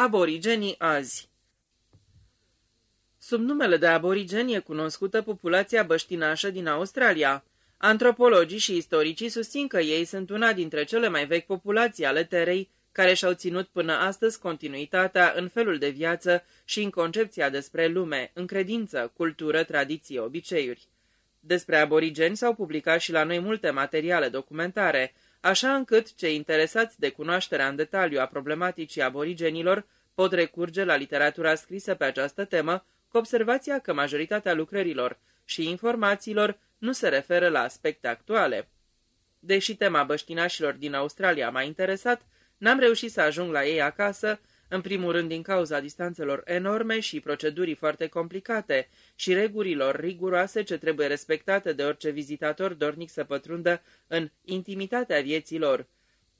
Aborigenii azi Sub numele de aborigeni e cunoscută populația băștinașă din Australia. Antropologii și istoricii susțin că ei sunt una dintre cele mai vechi populații ale terei, care și-au ținut până astăzi continuitatea în felul de viață și în concepția despre lume, în credință, cultură, tradiție, obiceiuri. Despre aborigeni s-au publicat și la noi multe materiale documentare, așa încât cei interesați de cunoașterea în detaliu a problematicii aborigenilor pot recurge la literatura scrisă pe această temă, cu observația că majoritatea lucrărilor și informațiilor nu se referă la aspecte actuale. Deși tema băștinașilor din Australia m-a interesat, n-am reușit să ajung la ei acasă, în primul rând din cauza distanțelor enorme și procedurii foarte complicate și regulilor riguroase ce trebuie respectate de orice vizitator dornic să pătrundă în intimitatea vieților.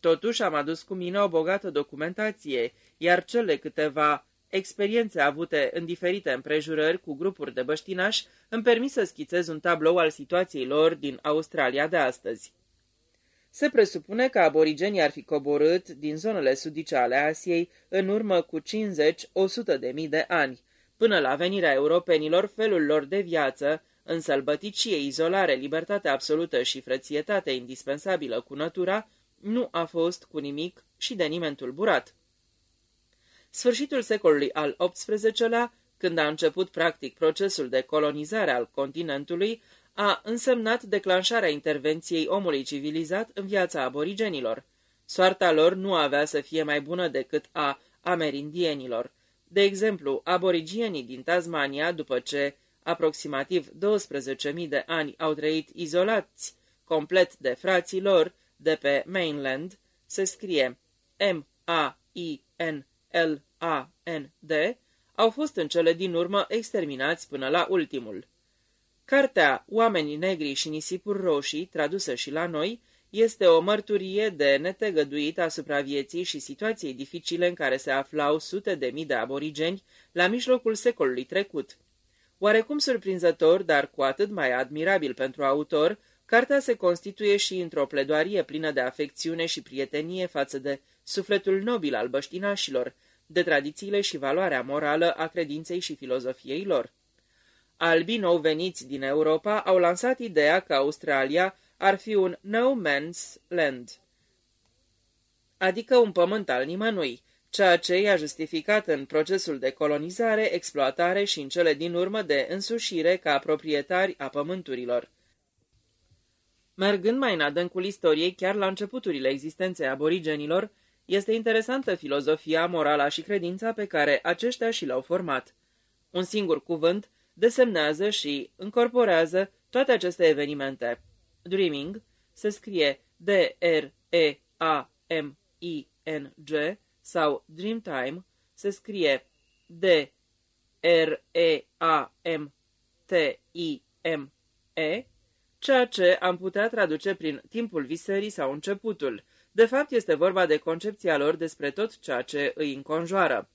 Totuși am adus cu mine o bogată documentație, iar cele câteva experiențe avute în diferite împrejurări cu grupuri de băștinași îmi permis să schițez un tablou al situației lor din Australia de astăzi. Se presupune că aborigenii ar fi coborât din zonele sudice ale Asiei în urmă cu 50-100 de mii de ani. Până la venirea europenilor, felul lor de viață, în sălbăticie, izolare, libertate absolută și frățietate indispensabilă cu natura, nu a fost cu nimic și de nimeni tulburat. Sfârșitul secolului al XVIII-lea, când a început practic procesul de colonizare al continentului, a însemnat declanșarea intervenției omului civilizat în viața aborigenilor. Soarta lor nu avea să fie mai bună decât a amerindienilor. De exemplu, aborigienii din Tasmania, după ce aproximativ 12.000 de ani au trăit izolați complet de frații lor de pe mainland, se scrie M-A-I-N-L-A-N-D, au fost în cele din urmă exterminați până la ultimul. Cartea Oamenii negri și nisipuri roșii, tradusă și la noi, este o mărturie de netegăduit asupra vieții și situației dificile în care se aflau sute de mii de aborigeni la mijlocul secolului trecut. Oarecum surprinzător, dar cu atât mai admirabil pentru autor, cartea se constituie și într-o pledoarie plină de afecțiune și prietenie față de sufletul nobil al băștinașilor, de tradițiile și valoarea morală a credinței și filozofiei lor. Albii nou veniți din Europa au lansat ideea că Australia ar fi un no man's land, adică un pământ al nimănui, ceea ce i-a justificat în procesul de colonizare, exploatare și în cele din urmă de însușire ca proprietari a pământurilor. Mergând mai în adâncul istoriei, chiar la începuturile existenței aborigenilor, este interesantă filozofia, morala și credința pe care aceștia și le-au format. Un singur cuvânt desemnează și încorporează toate aceste evenimente. Dreaming se scrie D-R-E-A-M-I-N-G sau Dreamtime se scrie D-R-E-A-M-T-I-M-E, ceea ce am putea traduce prin timpul visării sau începutul. De fapt, este vorba de concepția lor despre tot ceea ce îi înconjoară.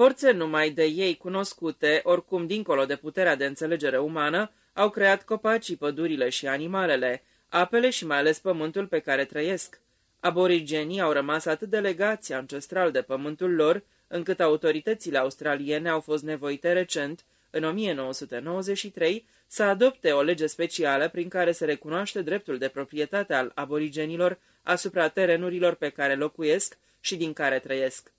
Forțe numai de ei cunoscute, oricum dincolo de puterea de înțelegere umană, au creat copacii, pădurile și animalele, apele și mai ales pământul pe care trăiesc. Aborigenii au rămas atât de legați ancestral de pământul lor, încât autoritățile australiene au fost nevoite recent, în 1993, să adopte o lege specială prin care se recunoaște dreptul de proprietate al aborigenilor asupra terenurilor pe care locuiesc și din care trăiesc.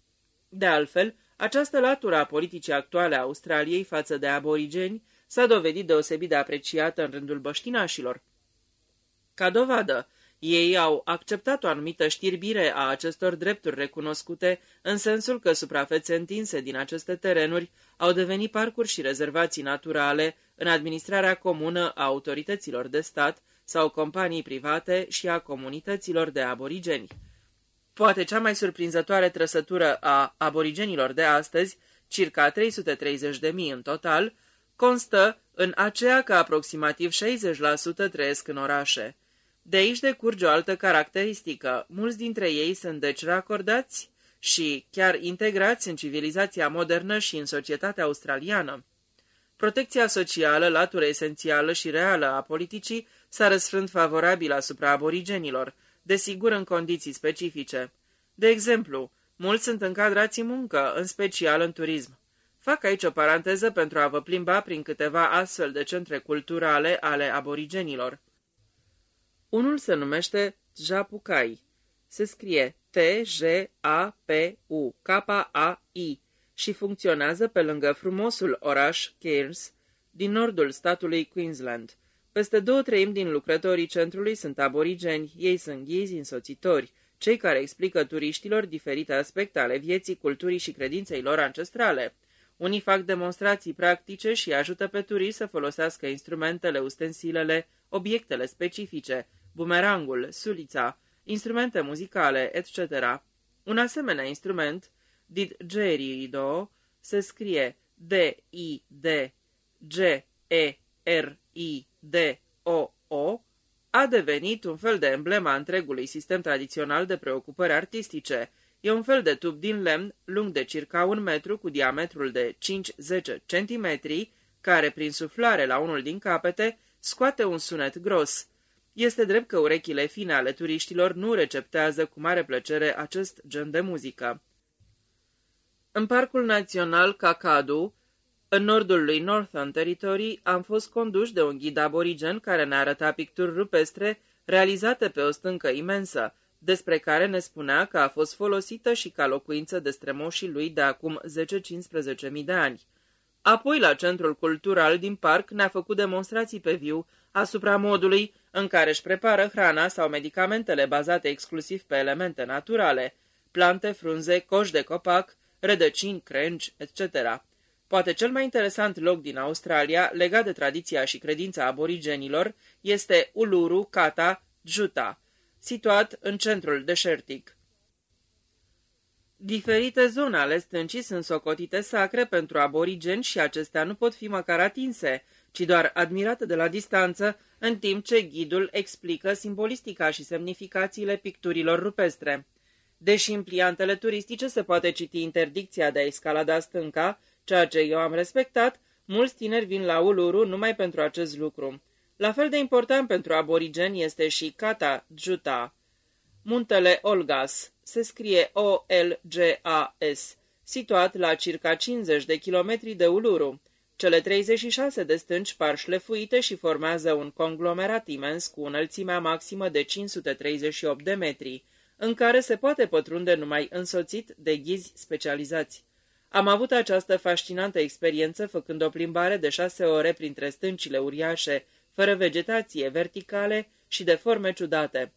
De altfel, această latură a politicii actuale a Australiei față de aborigeni s-a dovedit deosebit de apreciată în rândul băștinașilor. Ca dovadă, ei au acceptat o anumită știrbire a acestor drepturi recunoscute, în sensul că suprafețe întinse din aceste terenuri au devenit parcuri și rezervații naturale în administrarea comună a autorităților de stat sau companii private și a comunităților de aborigeni. Poate cea mai surprinzătoare trăsătură a aborigenilor de astăzi, circa 330.000 în total, constă în aceea că aproximativ 60% trăiesc în orașe. De aici decurge o altă caracteristică. Mulți dintre ei sunt deci racordați și chiar integrați în civilizația modernă și în societatea australiană. Protecția socială, latură esențială și reală a politicii, s-a răsfrânt favorabil asupra aborigenilor, desigur în condiții specifice. De exemplu, Mulți sunt încadrați în muncă, în special în turism. Fac aici o paranteză pentru a vă plimba prin câteva astfel de centre culturale ale aborigenilor. Unul se numește Japucai. Se scrie T-J-A-P-U-K-A-I și funcționează pe lângă frumosul oraș Cairns din nordul statului Queensland. Peste două treimi din lucrătorii centrului sunt aborigeni, ei sunt ghizi însoțitori, cei care explică turiștilor diferite aspecte ale vieții, culturii și credinței lor ancestrale. Unii fac demonstrații practice și ajută pe turiști să folosească instrumentele, ustensilele, obiectele specifice, bumerangul, sulița, instrumente muzicale, etc. Un asemenea instrument, didgeridoo, se scrie D-I-D-G-E-R-I-D-O-O, a devenit un fel de emblema întregului sistem tradițional de preocupări artistice. E un fel de tub din lemn, lung de circa un metru, cu diametrul de 5-10 cm, care, prin suflare la unul din capete, scoate un sunet gros. Este drept că urechile fine ale turiștilor nu receptează cu mare plăcere acest gen de muzică. În Parcul Național Kakadu, în nordul lui Northern Territory, am fost conduși de un ghid aborigen care ne arăta picturi rupestre realizate pe o stâncă imensă, despre care ne spunea că a fost folosită și ca locuință de strămoșii lui de acum 10-15 mii de ani. Apoi, la centrul cultural din parc, ne-a făcut demonstrații pe viu asupra modului în care își prepară hrana sau medicamentele bazate exclusiv pe elemente naturale, plante, frunze, coși de copac, rădăcini, crengi, etc. Poate cel mai interesant loc din Australia, legat de tradiția și credința aborigenilor, este Uluru Kata Juta, situat în centrul deșertic. Diferite zone ale stâncii sunt socotite sacre pentru aborigeni și acestea nu pot fi măcar atinse, ci doar admirate de la distanță, în timp ce ghidul explică simbolistica și semnificațiile picturilor rupestre. Deși în pliantele turistice se poate citi interdicția de a escalada stânca, ceea ce eu am respectat, mulți tineri vin la Uluru numai pentru acest lucru. La fel de important pentru aborigeni este și Kata Juta. Muntele Olgas se scrie O-L-G-A-S, situat la circa 50 de kilometri de Uluru. Cele 36 de stânci par șlefuite și formează un conglomerat imens cu înălțimea maximă de 538 de metri, în care se poate pătrunde numai însoțit de ghizi specializați. Am avut această fascinantă experiență făcând o plimbare de șase ore printre stâncile uriașe, fără vegetație, verticale și de forme ciudate.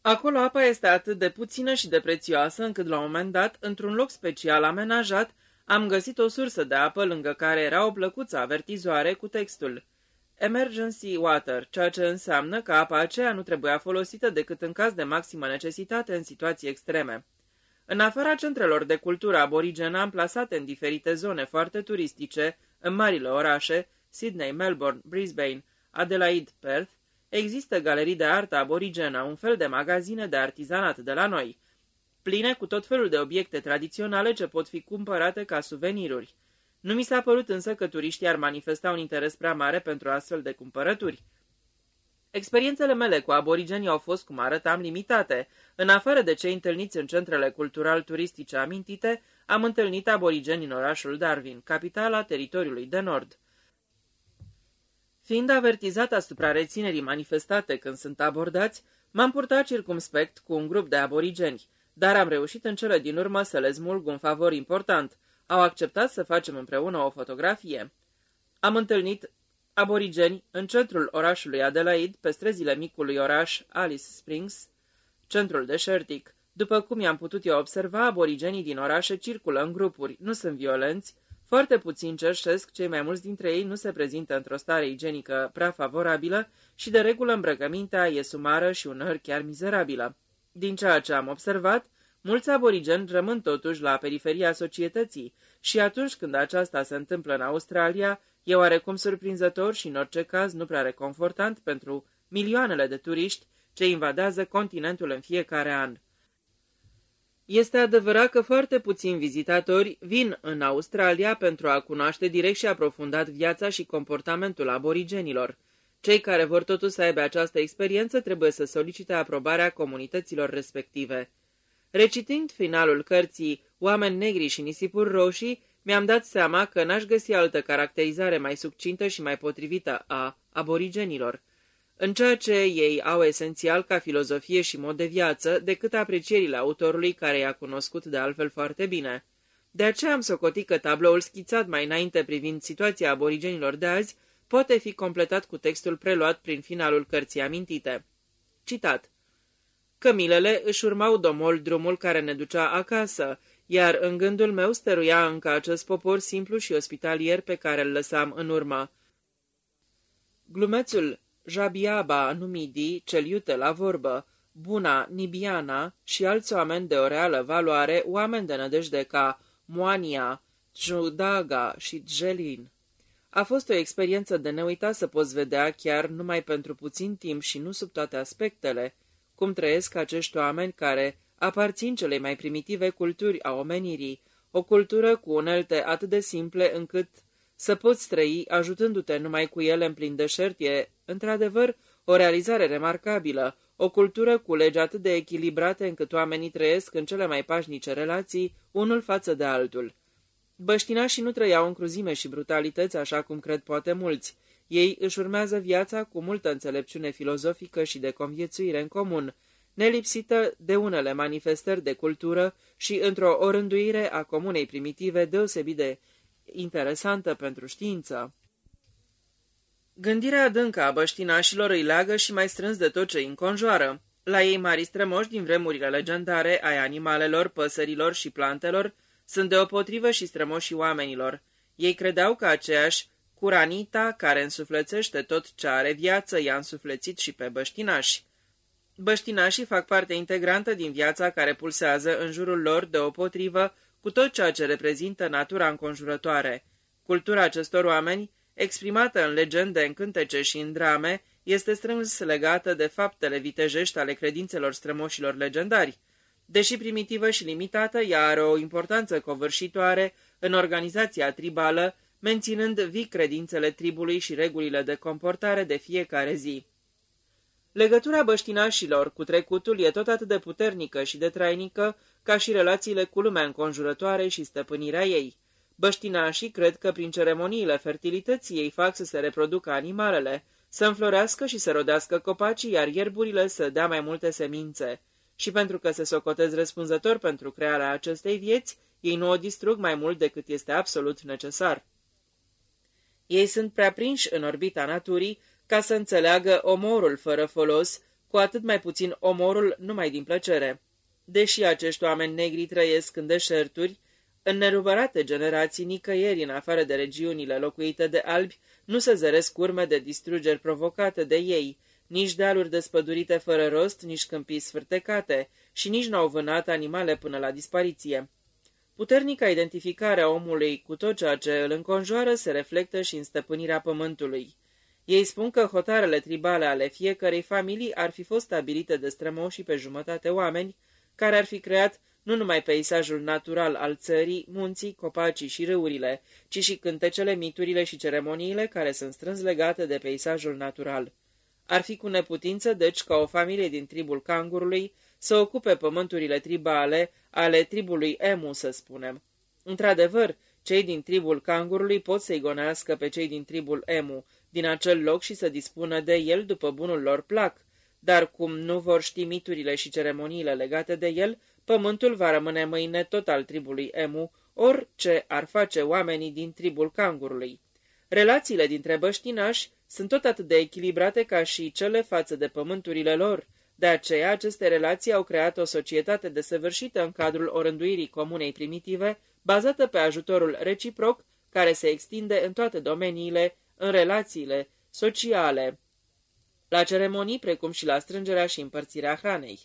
Acolo apa este atât de puțină și de prețioasă încât la un moment dat, într-un loc special amenajat, am găsit o sursă de apă lângă care era o plăcuță avertizoare cu textul Emergency Water, ceea ce înseamnă că apa aceea nu trebuia folosită decât în caz de maximă necesitate în situații extreme. În afara centrelor de cultură aborigenă amplasate în diferite zone foarte turistice, în marile orașe, Sydney, Melbourne, Brisbane, Adelaide, Perth, există galerii de artă aborigenă, un fel de magazine de artizanat de la noi, pline cu tot felul de obiecte tradiționale ce pot fi cumpărate ca suveniruri. Nu mi s-a părut însă că turiștii ar manifesta un interes prea mare pentru astfel de cumpărături. Experiențele mele cu aborigenii au fost, cum arătam, limitate. În afară de cei întâlniți în centrele cultural-turistice amintite, am întâlnit aborigeni în orașul Darwin, capitala teritoriului de nord. Fiind avertizat asupra reținerii manifestate când sunt abordați, m-am purtat circumspect cu un grup de aborigeni, dar am reușit în cele din urmă să le smulg un favor important. Au acceptat să facem împreună o fotografie. Am întâlnit aborigeni în centrul orașului Adelaide, pe străzile micului oraș Alice Springs, centrul deșertic. După cum i-am putut eu observa, aborigenii din orașe circulă în grupuri, nu sunt violenți, foarte puțin cerșesc, cei mai mulți dintre ei nu se prezintă într-o stare igienică prea favorabilă și de regulă îmbrăcămintea e sumară și uneori chiar mizerabilă. Din ceea ce am observat, mulți aborigeni rămân totuși la periferia societății și atunci când aceasta se întâmplă în Australia, E oarecum surprinzător și, în orice caz, nu prea reconfortant pentru milioanele de turiști ce invadează continentul în fiecare an. Este adevărat că foarte puțini vizitatori vin în Australia pentru a cunoaște direct și aprofundat viața și comportamentul aborigenilor. Cei care vor totuși să aibă această experiență trebuie să solicite aprobarea comunităților respective. Recitind finalul cărții Oameni negri și nisipuri roșii, mi-am dat seama că n-aș găsi altă caracterizare mai succintă și mai potrivită a aborigenilor, în ceea ce ei au esențial ca filozofie și mod de viață, decât aprecierile autorului care i-a cunoscut de altfel foarte bine. De aceea am socotit că tabloul schițat mai înainte privind situația aborigenilor de azi poate fi completat cu textul preluat prin finalul cărții amintite. Citat Cămilele își urmau domol drumul care ne ducea acasă, iar în gândul meu stăruia încă acest popor simplu și ospitalier pe care îl lăsam în urmă. Glumețul Jabiaba Numidi, cel iute la vorbă, Buna, Nibiana și alți oameni de o reală valoare, oameni de nădejde ca Moania, Judaga și Jelin. A fost o experiență de neuitat să poți vedea chiar numai pentru puțin timp și nu sub toate aspectele, cum trăiesc acești oameni care aparțin celei mai primitive culturi a omenirii, o cultură cu unelte atât de simple încât să poți trăi ajutându-te numai cu ele în plin deșert e, într-adevăr, o realizare remarcabilă, o cultură cu legi atât de echilibrate încât oamenii trăiesc în cele mai pașnice relații, unul față de altul. Băștinașii nu trăiau în cruzime și brutalități așa cum cred poate mulți. Ei își urmează viața cu multă înțelepciune filozofică și de conviețuire în comun, nelipsită de unele manifestări de cultură și într-o orânduire a comunei primitive deosebit de interesantă pentru știință. Gândirea adâncă a băștinașilor îi leagă și mai strâns de tot ce îi înconjoară. La ei mari strămoși din vremurile legendare ai animalelor, păsărilor și plantelor sunt deopotrivă și strămoșii oamenilor. Ei credeau că aceeași curanita care însuflețește tot ce are viață i-a însuflețit și pe băștinași. Băștinașii fac parte integrantă din viața care pulsează în jurul lor deopotrivă cu tot ceea ce reprezintă natura înconjurătoare. Cultura acestor oameni, exprimată în legende, în cântece și în drame, este strâns legată de faptele vitejești ale credințelor strămoșilor legendari. Deși primitivă și limitată, ea are o importanță covârșitoare în organizația tribală, menținând vii credințele tribului și regulile de comportare de fiecare zi. Legătura băștinașilor cu trecutul e tot atât de puternică și de trainică ca și relațiile cu lumea înconjurătoare și stăpânirea ei. Băștinașii cred că prin ceremoniile fertilității ei fac să se reproducă animalele, să înflorească și să rodească copacii, iar ierburile să dea mai multe semințe. Și pentru că se socotez răspunzător pentru crearea acestei vieți, ei nu o distrug mai mult decât este absolut necesar. Ei sunt prea prinși în orbita naturii ca să înțeleagă omorul fără folos, cu atât mai puțin omorul numai din plăcere. Deși acești oameni negri trăiesc în deșerturi, în nerubărate generații, nicăieri în afară de regiunile locuite de albi, nu se zăresc urme de distrugeri provocate de ei, nici dealuri despădurite fără rost, nici câmpii sfârtecate și nici n-au vânat animale până la dispariție. Puternica identificare a omului cu tot ceea ce îl înconjoară se reflectă și în stăpânirea pământului. Ei spun că hotarele tribale ale fiecărei familii ar fi fost stabilite de strămoși pe jumătate oameni, care ar fi creat nu numai peisajul natural al țării, munții, copacii și râurile, ci și cântecele, miturile și ceremoniile care sunt strâns legate de peisajul natural. Ar fi cu neputință, deci, ca o familie din tribul cangurului să ocupe pământurile tribale ale tribului Emu, să spunem. Într-adevăr, cei din tribul cangurului pot să-i gonească pe cei din tribul Emu din acel loc și să dispună de el după bunul lor plac, dar cum nu vor ști miturile și ceremoniile legate de el, pământul va rămâne mâine tot al tribului Emu, orice ar face oamenii din tribul cangurului. Relațiile dintre băștinași sunt tot atât de echilibrate ca și cele față de pământurile lor, de aceea aceste relații au creat o societate desăvârșită în cadrul orânduirii comunei primitive, bazată pe ajutorul reciproc, care se extinde în toate domeniile, în relațiile sociale, la ceremonii precum și la strângerea și împărțirea hranei.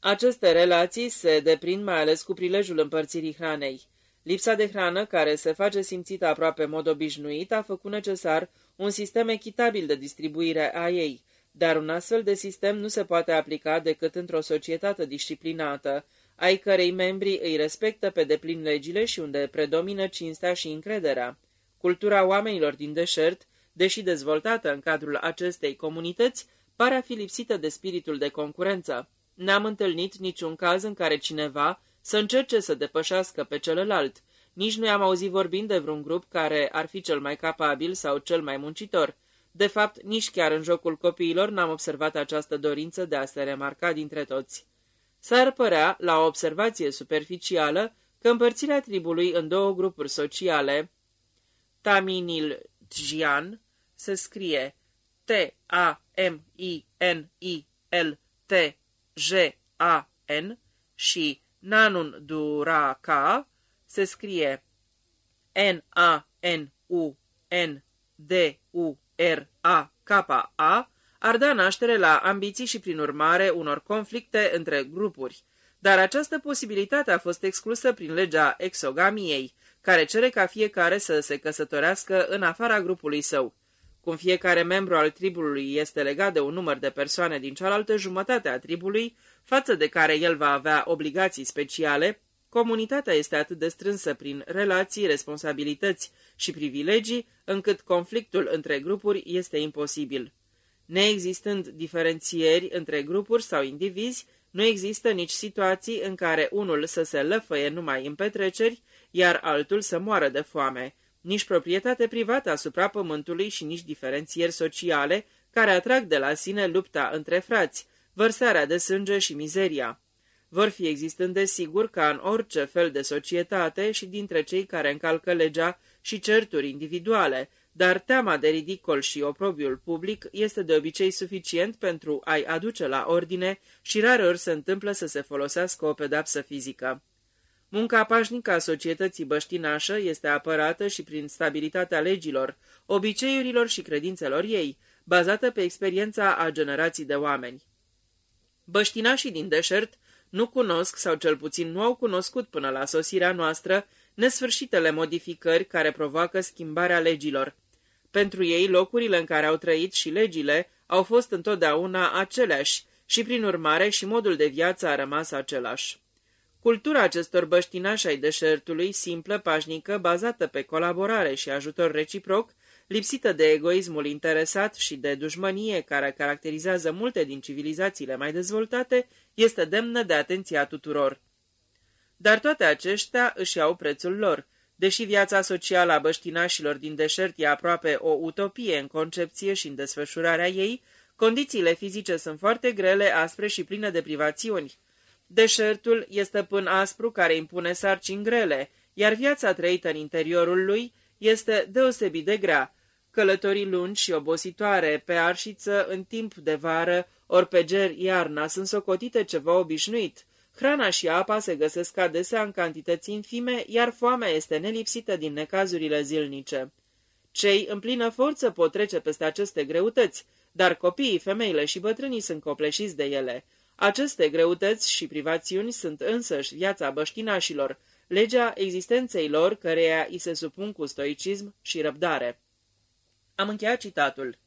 Aceste relații se deprind mai ales cu prilejul împărțirii hranei. Lipsa de hrană, care se face simțită aproape în mod obișnuit, a făcut necesar un sistem echitabil de distribuire a ei, dar un astfel de sistem nu se poate aplica decât într-o societate disciplinată, ai cărei membri îi respectă pe deplin legile și unde predomină cinstea și încrederea. Cultura oamenilor din deșert, deși dezvoltată în cadrul acestei comunități, pare a fi lipsită de spiritul de concurență. N-am întâlnit niciun caz în care cineva să încerce să depășească pe celălalt. Nici nu am auzit vorbind de vreun grup care ar fi cel mai capabil sau cel mai muncitor. De fapt, nici chiar în jocul copiilor n-am observat această dorință de a se remarca dintre toți. S-ar părea, la o observație superficială, că împărțirea tribului în două grupuri sociale, Taminil Tjian, se scrie T-A-M-I-N-I-L-T-J-A-N și Nanun Duraka, se scrie N-A-N-U-N-D-U-R-A-K-A, ar da naștere la ambiții și, prin urmare, unor conflicte între grupuri. Dar această posibilitate a fost exclusă prin legea exogamiei, care cere ca fiecare să se căsătorească în afara grupului său. Cum fiecare membru al tribului este legat de un număr de persoane din cealaltă jumătate a tribului, față de care el va avea obligații speciale, comunitatea este atât de strânsă prin relații, responsabilități și privilegii, încât conflictul între grupuri este imposibil. Neexistând diferențieri între grupuri sau indivizi, nu există nici situații în care unul să se lăfăie numai în petreceri, iar altul să moară de foame, nici proprietate privată asupra pământului și nici diferențieri sociale care atrag de la sine lupta între frați, vărsarea de sânge și mizeria. Vor fi existând desigur ca în orice fel de societate și dintre cei care încalcă legea și certuri individuale, dar teama de ridicol și oprobiul public este de obicei suficient pentru a-i aduce la ordine și rareori se întâmplă să se folosească o pedapsă fizică. Munca pașnică a societății băștinașă este apărată și prin stabilitatea legilor, obiceiurilor și credințelor ei, bazată pe experiența a generații de oameni. Băștinașii din deșert nu cunosc sau cel puțin nu au cunoscut până la sosirea noastră nesfârșitele modificări care provoacă schimbarea legilor. Pentru ei, locurile în care au trăit și legile au fost întotdeauna aceleași și, prin urmare, și modul de viață a rămas același. Cultura acestor băștinași ai deșertului, simplă, pașnică, bazată pe colaborare și ajutor reciproc, lipsită de egoismul interesat și de dușmănie care caracterizează multe din civilizațiile mai dezvoltate, este demnă de atenția tuturor. Dar toate aceștia își au prețul lor. Deși viața socială a băștinașilor din deșert e aproape o utopie în concepție și în desfășurarea ei, condițiile fizice sunt foarte grele, aspre și pline de privațiuni. Deșertul este pân aspru care impune sarcini grele, iar viața trăită în interiorul lui este deosebit de grea. Călătorii lungi și obositoare pe arșiță în timp de vară, ori pe ger iarna, sunt socotite ceva obișnuit. Hrana și apa se găsesc adesea în cantități infime, iar foamea este nelipsită din necazurile zilnice. Cei în plină forță pot trece peste aceste greutăți, dar copiii, femeile și bătrânii sunt copleșiți de ele. Aceste greutăți și privațiuni sunt însăși viața băștinașilor, legea existenței lor, căreia îi se supun cu stoicism și răbdare. Am încheiat citatul.